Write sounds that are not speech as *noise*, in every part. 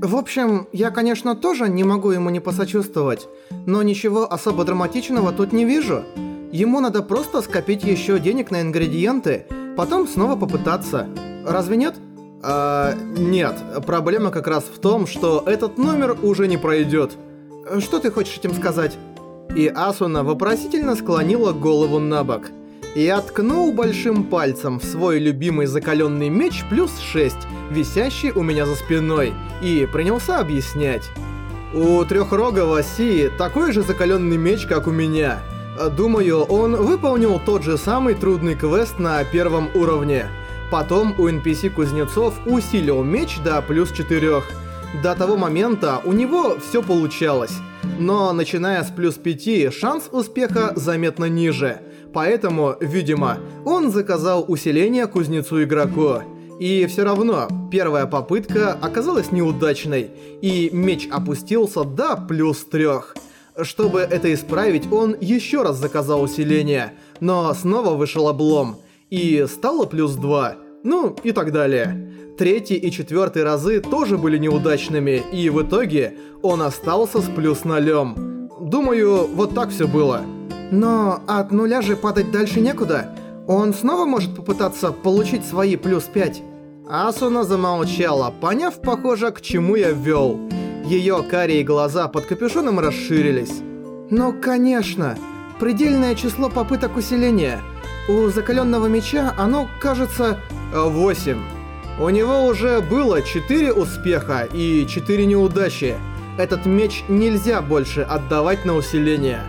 В общем, я, конечно, тоже не могу ему не посочувствовать, но ничего особо драматичного тут не вижу. Ему надо просто скопить еще денег на ингредиенты, потом снова попытаться. Разве нет? А, нет, проблема как раз в том, что этот номер уже не пройдет. Что ты хочешь этим сказать? И Асуна вопросительно склонила голову на бок. Я ткнул большим пальцем в свой любимый закаленный меч плюс 6, висящий у меня за спиной, и принялся объяснять. У трехрогого Си такой же закаленный меч, как у меня. Думаю, он выполнил тот же самый трудный квест на первом уровне. Потом у NPC-кузнецов усилил меч до плюс 4. До того момента у него все получалось. Но начиная с плюс 5, шанс успеха заметно ниже. Поэтому, видимо, он заказал усиление кузнецу-игроку. И все равно, первая попытка оказалась неудачной, и меч опустился до плюс 3. Чтобы это исправить, он еще раз заказал усиление, но снова вышел облом, и стало плюс 2, ну и так далее. Третий и четвертый разы тоже были неудачными, и в итоге он остался с плюс нолем. Думаю, вот так все было. Но от нуля же падать дальше некуда. Он снова может попытаться получить свои плюс 5. Асуна замолчала, поняв, похоже, к чему я вел. Ее карие глаза под капюшоном расширились. Ну, конечно. Предельное число попыток усиления. У закаленного меча оно, кажется... 8. У него уже было 4 успеха и 4 неудачи. Этот меч нельзя больше отдавать на усиление.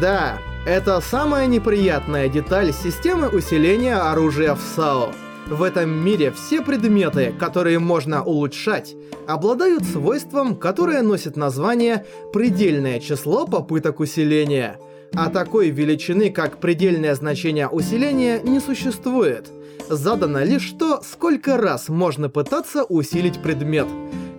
Да, это самая неприятная деталь системы усиления оружия в САО. В этом мире все предметы, которые можно улучшать, обладают свойством, которое носит название «предельное число попыток усиления». А такой величины, как предельное значение усиления, не существует – задано лишь то, сколько раз можно пытаться усилить предмет.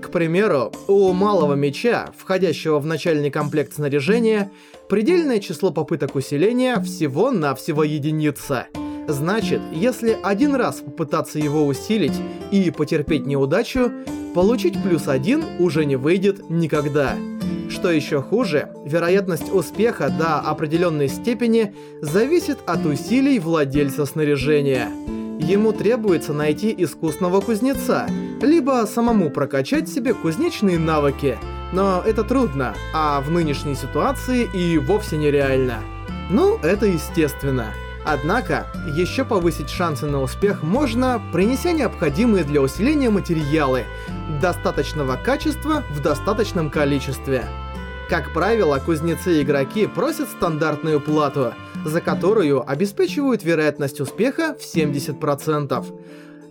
К примеру, у малого меча, входящего в начальный комплект снаряжения, предельное число попыток усиления всего-навсего единица. Значит, если один раз попытаться его усилить и потерпеть неудачу, получить плюс один уже не выйдет никогда. Что еще хуже, вероятность успеха до определенной степени зависит от усилий владельца снаряжения. Ему требуется найти искусного кузнеца, либо самому прокачать себе кузнечные навыки. Но это трудно, а в нынешней ситуации и вовсе нереально. Ну, это естественно. Однако, еще повысить шансы на успех можно, принеся необходимые для усиления материалы достаточного качества в достаточном количестве. Как правило, кузнецы-игроки просят стандартную плату, за которую обеспечивают вероятность успеха в 70%.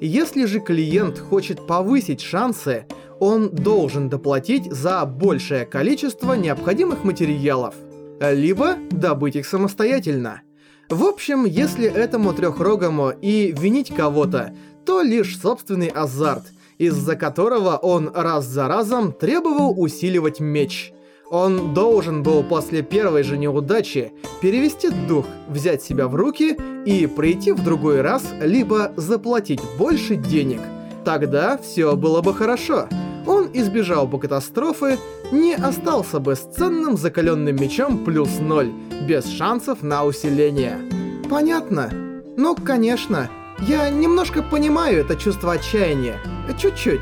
Если же клиент хочет повысить шансы, он должен доплатить за большее количество необходимых материалов, либо добыть их самостоятельно. В общем, если этому трехрогому и винить кого-то, то лишь собственный азарт, из-за которого он раз за разом требовал усиливать меч – он должен был после первой же неудачи перевести дух, взять себя в руки и прийти в другой раз, либо заплатить больше денег. Тогда все было бы хорошо. Он избежал бы катастрофы, не остался бы с ценным закаленным мечом плюс ноль, без шансов на усиление. Понятно. Ну, конечно. Я немножко понимаю это чувство отчаяния. Чуть-чуть.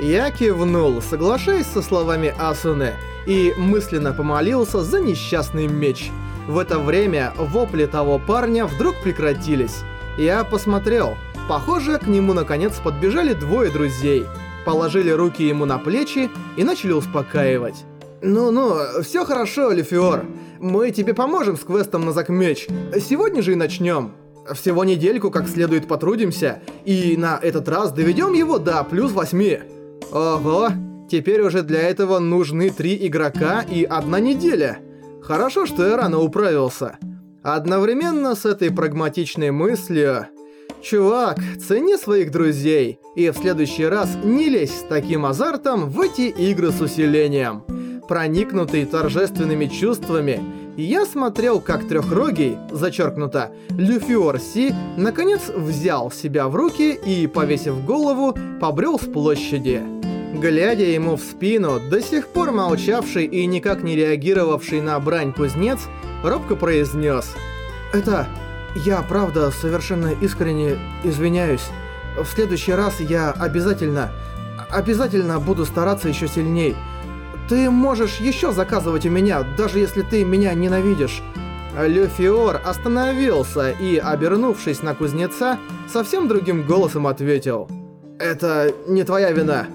Я кивнул, соглашаясь со словами Асуны, и мысленно помолился за несчастный меч. В это время вопли того парня вдруг прекратились. Я посмотрел. Похоже, к нему наконец подбежали двое друзей. Положили руки ему на плечи и начали успокаивать. «Ну-ну, все хорошо, Лефиор. Мы тебе поможем с квестом на Закмеч. Сегодня же и начнем. Всего недельку как следует потрудимся, и на этот раз доведем его до плюс восьми». «Ого, Теперь уже для этого нужны три игрока и одна неделя. Хорошо, что я рано управился. Одновременно с этой прагматичной мыслью... Чувак, цени своих друзей и в следующий раз не лезь с таким азартом в эти игры с усилением. Проникнутый торжественными чувствами, я смотрел, как трехрогий, зачеркнуто, Люфиор Си, наконец взял себя в руки и, повесив голову, побрел с площади. Глядя ему в спину, до сих пор молчавший и никак не реагировавший на брань кузнец, робко произнес: «Это... я правда совершенно искренне извиняюсь. В следующий раз я обязательно... обязательно буду стараться еще сильней. Ты можешь еще заказывать у меня, даже если ты меня ненавидишь». Люфиор остановился и, обернувшись на кузнеца, совсем другим голосом ответил. «Это не твоя вина.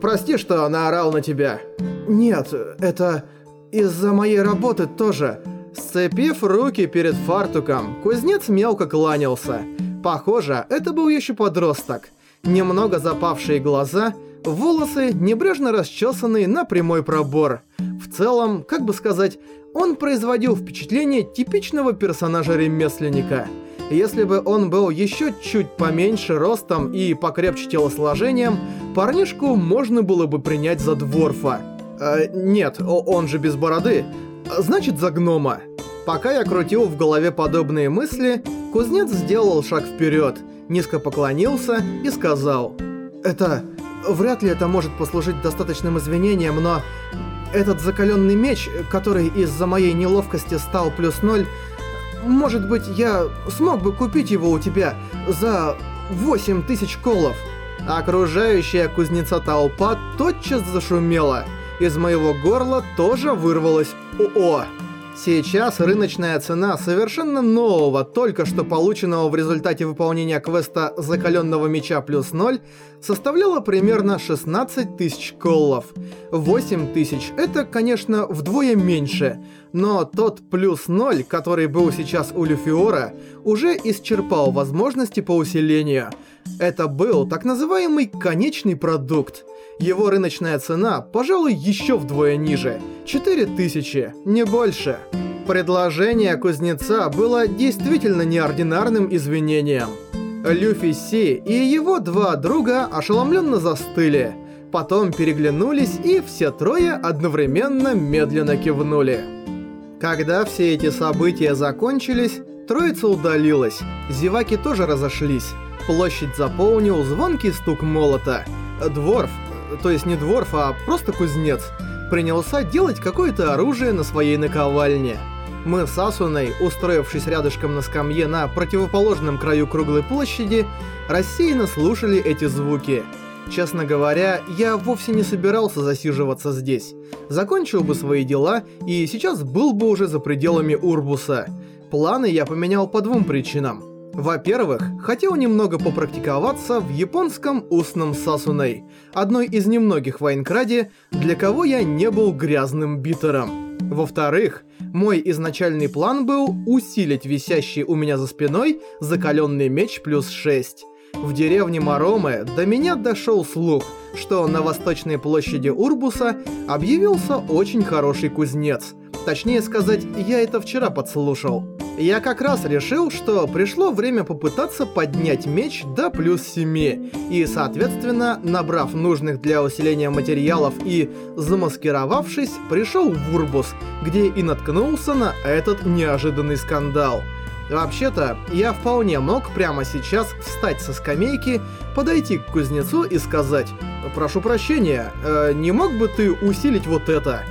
Прости, что наорал на тебя». «Нет, это из-за моей работы тоже». Сцепив руки перед фартуком, кузнец мелко кланялся. Похоже, это был еще подросток. Немного запавшие глаза, волосы небрежно расчесанные на прямой пробор. В целом, как бы сказать, он производил впечатление типичного персонажа-ремесленника – если бы он был еще чуть поменьше ростом и покрепче телосложением, парнишку можно было бы принять за дворфа. Э, нет, он же без бороды. Значит, за гнома. Пока я крутил в голове подобные мысли, кузнец сделал шаг вперед, низко поклонился и сказал. «Это... вряд ли это может послужить достаточным извинением, но... Этот закаленный меч, который из-за моей неловкости стал плюс ноль, может быть, я смог бы купить его у тебя за 8 тысяч колов?» Окружающая кузнеца толпа тотчас зашумела. Из моего горла тоже вырвалось «О-о». Сейчас рыночная цена совершенно нового, только что полученного в результате выполнения квеста «Закаленного меча плюс 0» составляла примерно 16 тысяч коллов. 8 тысяч — это, конечно, вдвое меньше, но тот плюс 0, который был сейчас у Люфиора, уже исчерпал возможности по усилению. Это был так называемый конечный продукт. Его рыночная цена, пожалуй, еще вдвое ниже. 4000, не больше. Предложение кузнеца было действительно неординарным извинением. Люфи Си и его два друга ошеломленно застыли. Потом переглянулись и все трое одновременно медленно кивнули. Когда все эти события закончились, троица удалилась. Зеваки тоже разошлись. Площадь заполнил звонкий стук молота. Дворф, то есть не дворф, а просто кузнец, принялся делать какое-то оружие на своей наковальне. Мы с Асуной, устроившись рядышком на скамье на противоположном краю круглой площади, рассеянно слушали эти звуки. Честно говоря, я вовсе не собирался засиживаться здесь. Закончил бы свои дела и сейчас был бы уже за пределами Урбуса. Планы я поменял по двум причинам. Во-первых, хотел немного попрактиковаться в японском устном сасуней, одной из немногих в Айнкраде, для кого я не был грязным битером. Во-вторых, мой изначальный план был усилить висящий у меня за спиной закаленный меч плюс 6. В деревне Маромы до меня дошел слух, что на восточной площади Урбуса объявился очень хороший кузнец. Точнее сказать, я это вчера подслушал. Я как раз решил, что пришло время попытаться поднять меч до плюс 7, и, соответственно, набрав нужных для усиления материалов и замаскировавшись, пришел в Урбус, где и наткнулся на этот неожиданный скандал. Вообще-то, я вполне мог прямо сейчас встать со скамейки, подойти к кузнецу и сказать «Прошу прощения, э, не мог бы ты усилить вот это?»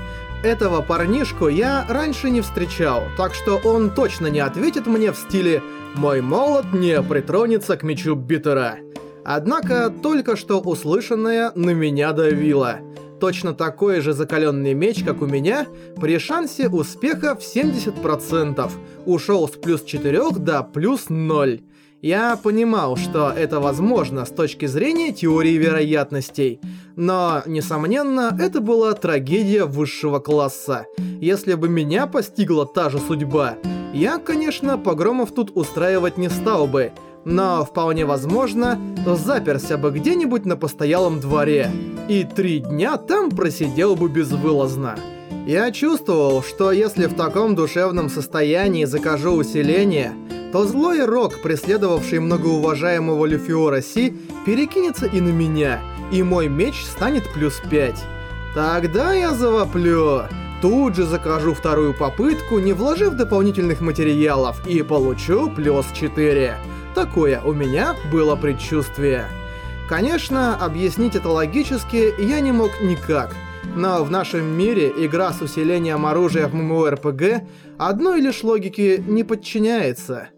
Этого парнишку я раньше не встречал, так что он точно не ответит мне в стиле «Мой молот не притронется к мечу Биттера». Однако только что услышанное на меня давило. Точно такой же закаленный меч, как у меня, при шансе успеха в 70%, ушел с плюс 4 до плюс 0. Я понимал, что это возможно с точки зрения теории вероятностей, но, несомненно, это была трагедия высшего класса. Если бы меня постигла та же судьба, я, конечно, погромов тут устраивать не стал бы, но вполне возможно, заперся бы где-нибудь на постоялом дворе, и три дня там просидел бы безвылазно. Я чувствовал, что если в таком душевном состоянии закажу усиление, то злой рок, преследовавший многоуважаемого Люфиора Си, перекинется и на меня, и мой меч станет плюс 5. Тогда я завоплю. Тут же закажу вторую попытку, не вложив дополнительных материалов, и получу плюс 4. Такое у меня было предчувствие. Конечно, объяснить это логически я не мог никак. Но в нашем мире игра с усилением оружия в ММО-РПГ одной лишь логике не подчиняется.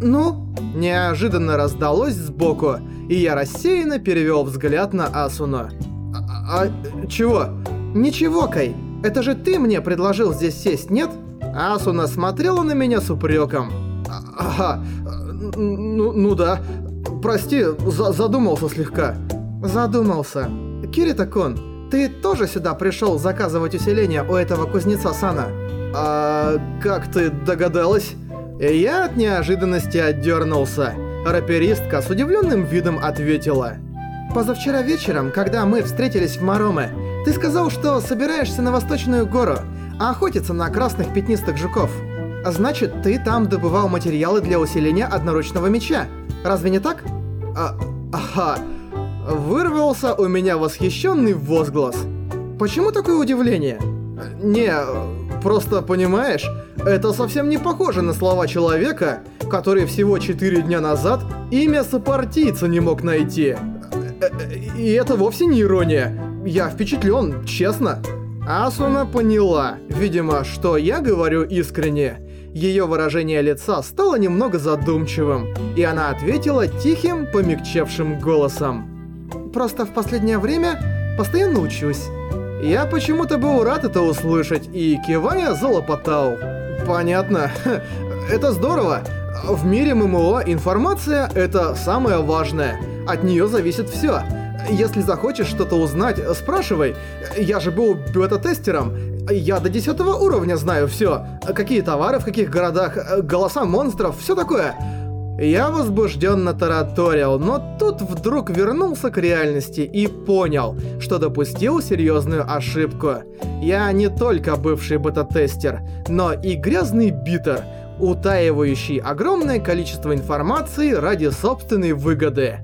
«Ну?» Неожиданно раздалось сбоку, и я рассеянно перевел взгляд на Асуну. «А, а чего?» «Ничего, Кай. Это же ты мне предложил здесь сесть, нет?» Асуна смотрела на меня с упреком. «А, «Ага, ну, ну да. Прости, за задумался слегка». «Задумался. Кирита-кун, ты тоже сюда пришел заказывать усиление у этого кузнеца Сана?» «А как ты догадалась?» Я от неожиданности отдернулся. Раперистка с удивленным видом ответила. «Позавчера вечером, когда мы встретились в Мароме, ты сказал, что собираешься на Восточную гору, а охотиться на красных пятнистых жуков. Значит, ты там добывал материалы для усиления одноручного меча. Разве не так?» а, «Ага». Вырвался у меня восхищенный возглас. «Почему такое удивление?» «Не, просто понимаешь, это совсем не похоже на слова человека, который всего 4 дня назад имя сопартийца не мог найти. И это вовсе не ирония. Я впечатлен, честно. Асуна поняла, видимо, что я говорю искренне. Ее выражение лица стало немного задумчивым, и она ответила тихим, помягчевшим голосом. «Просто в последнее время постоянно учусь». Я почему-то был рад это услышать и, кивая, залопотал. Понятно. *laughs* Это здорово. В мире ММО информация — это самое важное. От нее зависит все. Если захочешь что-то узнать, спрашивай. Я же был бета-тестером. Я до 10 уровня знаю все. Какие товары в каких городах, голоса монстров, все такое. Я возбужденно тараторил, но тут вдруг вернулся к реальности и понял, что допустил серьезную ошибку. Я не только бывший бета-тестер, но и грязный битер, утаивающий огромное количество информации ради собственной выгоды.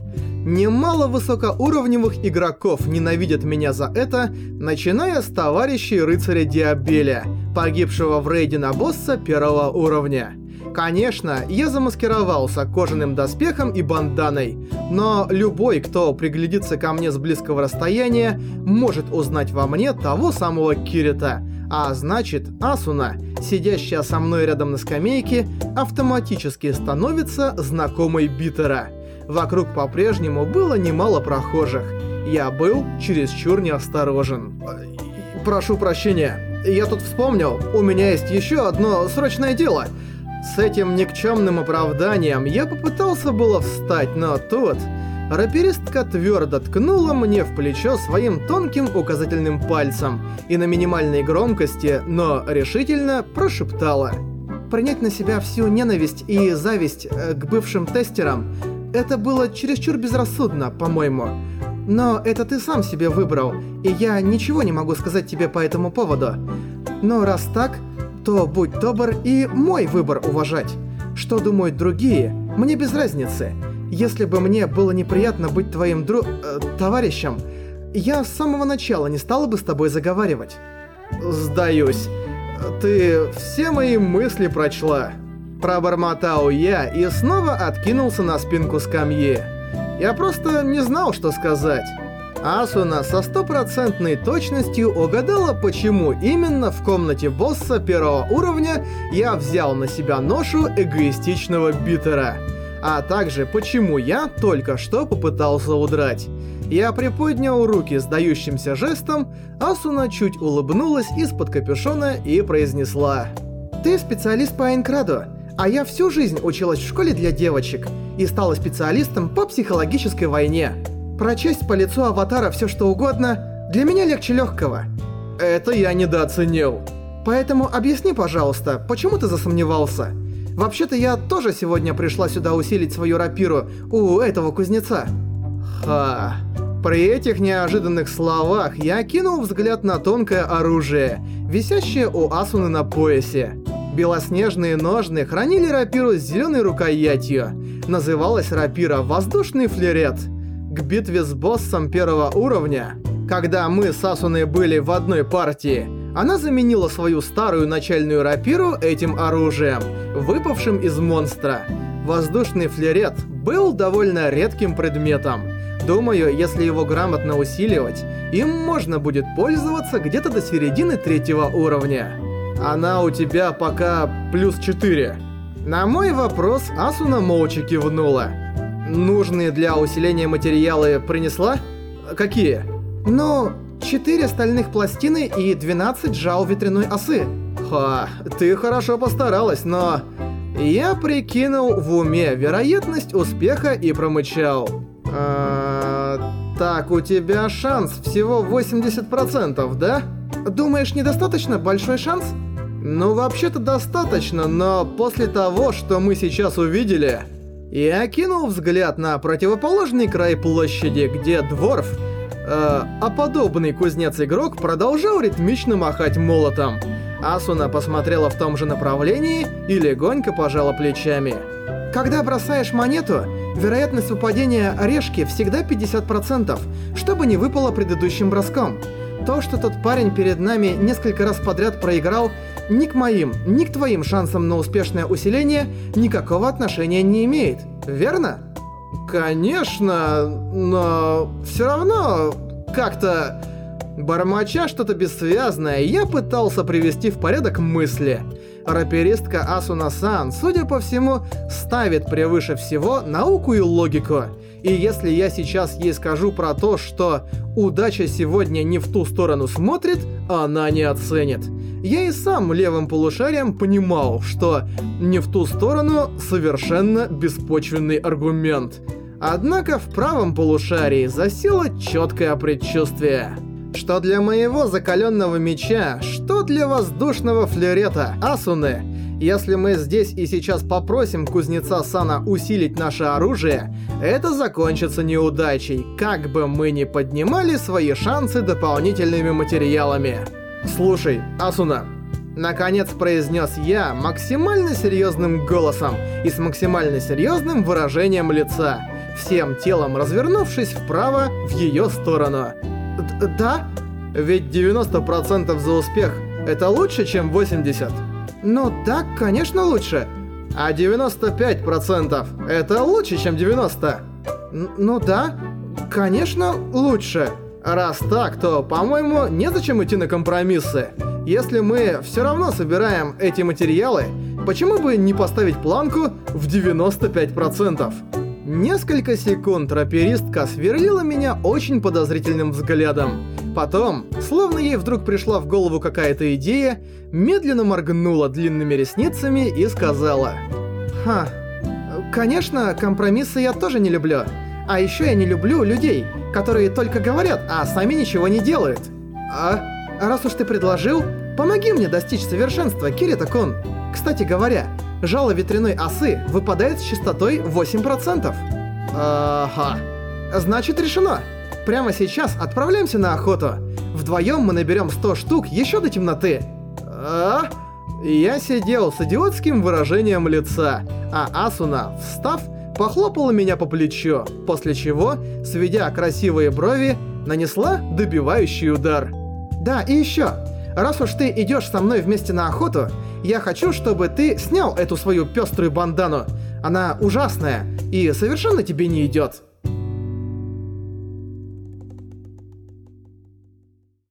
Немало высокоуровневых игроков ненавидят меня за это, начиная с товарищей рыцаря Диабеля, погибшего в рейде на босса первого уровня. Конечно, я замаскировался кожаным доспехом и банданой, но любой, кто приглядится ко мне с близкого расстояния, может узнать во мне того самого Кирита. А значит, Асуна, сидящая со мной рядом на скамейке, автоматически становится знакомой Битера. Вокруг по-прежнему было немало прохожих. Я был чересчур неосторожен. Прошу прощения, я тут вспомнил, у меня есть еще одно срочное дело — с этим никчемным оправданием я попытался было встать, но тут... Раперистка твердо ткнула мне в плечо своим тонким указательным пальцем и на минимальной громкости, но решительно прошептала. Принять на себя всю ненависть и зависть э, к бывшим тестерам – это было чересчур безрассудно, по-моему. Но это ты сам себе выбрал, и я ничего не могу сказать тебе по этому поводу. Но раз так, то будь добр и мой выбор уважать. Что думают другие, мне без разницы. Если бы мне было неприятно быть твоим дру... Э, товарищем, я с самого начала не стала бы с тобой заговаривать. Сдаюсь. Ты все мои мысли прочла. Пробормотал я и снова откинулся на спинку скамьи. Я просто не знал, что сказать. Асуна со стопроцентной точностью угадала, почему именно в комнате босса первого уровня я взял на себя ношу эгоистичного битера. А также, почему я только что попытался удрать. Я приподнял руки сдающимся жестом, Асуна чуть улыбнулась из-под капюшона и произнесла. «Ты специалист по Айнкраду, а я всю жизнь училась в школе для девочек и стала специалистом по психологической войне». Прочесть по лицу аватара все что угодно для меня легче легкого. Это я недооценил. Поэтому объясни, пожалуйста, почему ты засомневался? Вообще-то я тоже сегодня пришла сюда усилить свою рапиру у этого кузнеца. Ха. При этих неожиданных словах я кинул взгляд на тонкое оружие, висящее у Асуны на поясе. Белоснежные ножны хранили рапиру с зеленой рукоятью. Называлась рапира «Воздушный флерет» к битве с боссом первого уровня, когда мы с Асуной были в одной партии, она заменила свою старую начальную рапиру этим оружием, выпавшим из монстра. Воздушный флерет был довольно редким предметом. Думаю, если его грамотно усиливать, им можно будет пользоваться где-то до середины третьего уровня. Она у тебя пока плюс 4. На мой вопрос Асуна молча кивнула. Нужные для усиления материалы принесла? Какие? Ну, 4 стальных пластины и 12 жал ветряной осы. Ха, ты хорошо постаралась, но... Я прикинул в уме вероятность успеха и промычал. А, так, у тебя шанс всего 80%, да? Думаешь, недостаточно большой шанс? Ну, вообще-то достаточно, но после того, что мы сейчас увидели... Я кинул взгляд на противоположный край площади, где Дворф, э, а подобный кузнец-игрок, продолжал ритмично махать молотом. Асуна посмотрела в том же направлении и легонько пожала плечами. Когда бросаешь монету, вероятность выпадения орешки всегда 50%, чтобы не выпало предыдущим броском. То, что тот парень перед нами несколько раз подряд проиграл, ни к моим, ни к твоим шансам на успешное усиление никакого отношения не имеет, верно? Конечно, но все равно как-то... Бормоча что-то бессвязное, я пытался привести в порядок мысли. Раперистка Асуна-сан, судя по всему, ставит превыше всего науку и логику. И если я сейчас ей скажу про то, что удача сегодня не в ту сторону смотрит, она не оценит. Я и сам левым полушарием понимал, что не в ту сторону совершенно беспочвенный аргумент. Однако в правом полушарии засело четкое предчувствие что для моего закаленного меча, что для воздушного флерета Асуны. Если мы здесь и сейчас попросим кузнеца Сана усилить наше оружие, это закончится неудачей, как бы мы ни поднимали свои шансы дополнительными материалами. Слушай, Асуна, Наконец произнес я максимально серьезным голосом и с максимально серьезным выражением лица, всем телом развернувшись вправо в ее сторону. Да? Ведь 90% за успех это лучше, чем 80%. Ну да, конечно лучше. А 95% это лучше, чем 90%. Н ну да, конечно лучше. Раз так, то, по-моему, незачем идти на компромиссы. Если мы все равно собираем эти материалы, почему бы не поставить планку в 95%? Несколько секунд раперистка сверлила меня очень подозрительным взглядом. Потом, словно ей вдруг пришла в голову какая-то идея, медленно моргнула длинными ресницами и сказала. «Ха, конечно, компромиссы я тоже не люблю. А еще я не люблю людей, которые только говорят, а сами ничего не делают. А раз уж ты предложил, помоги мне достичь совершенства, Кирита-кун. Кстати говоря, жало ветряной осы выпадает с частотой 8%. Ага. Значит, решено. Прямо сейчас отправляемся на охоту. Вдвоем мы наберем 100 штук еще до темноты. А? Я сидел с идиотским выражением лица, а Асуна, встав, похлопала меня по плечу, после чего, сведя красивые брови, нанесла добивающий удар. Да, и еще. Раз уж ты идешь со мной вместе на охоту, я хочу, чтобы ты снял эту свою пеструю бандану. Она ужасная и совершенно тебе не идет.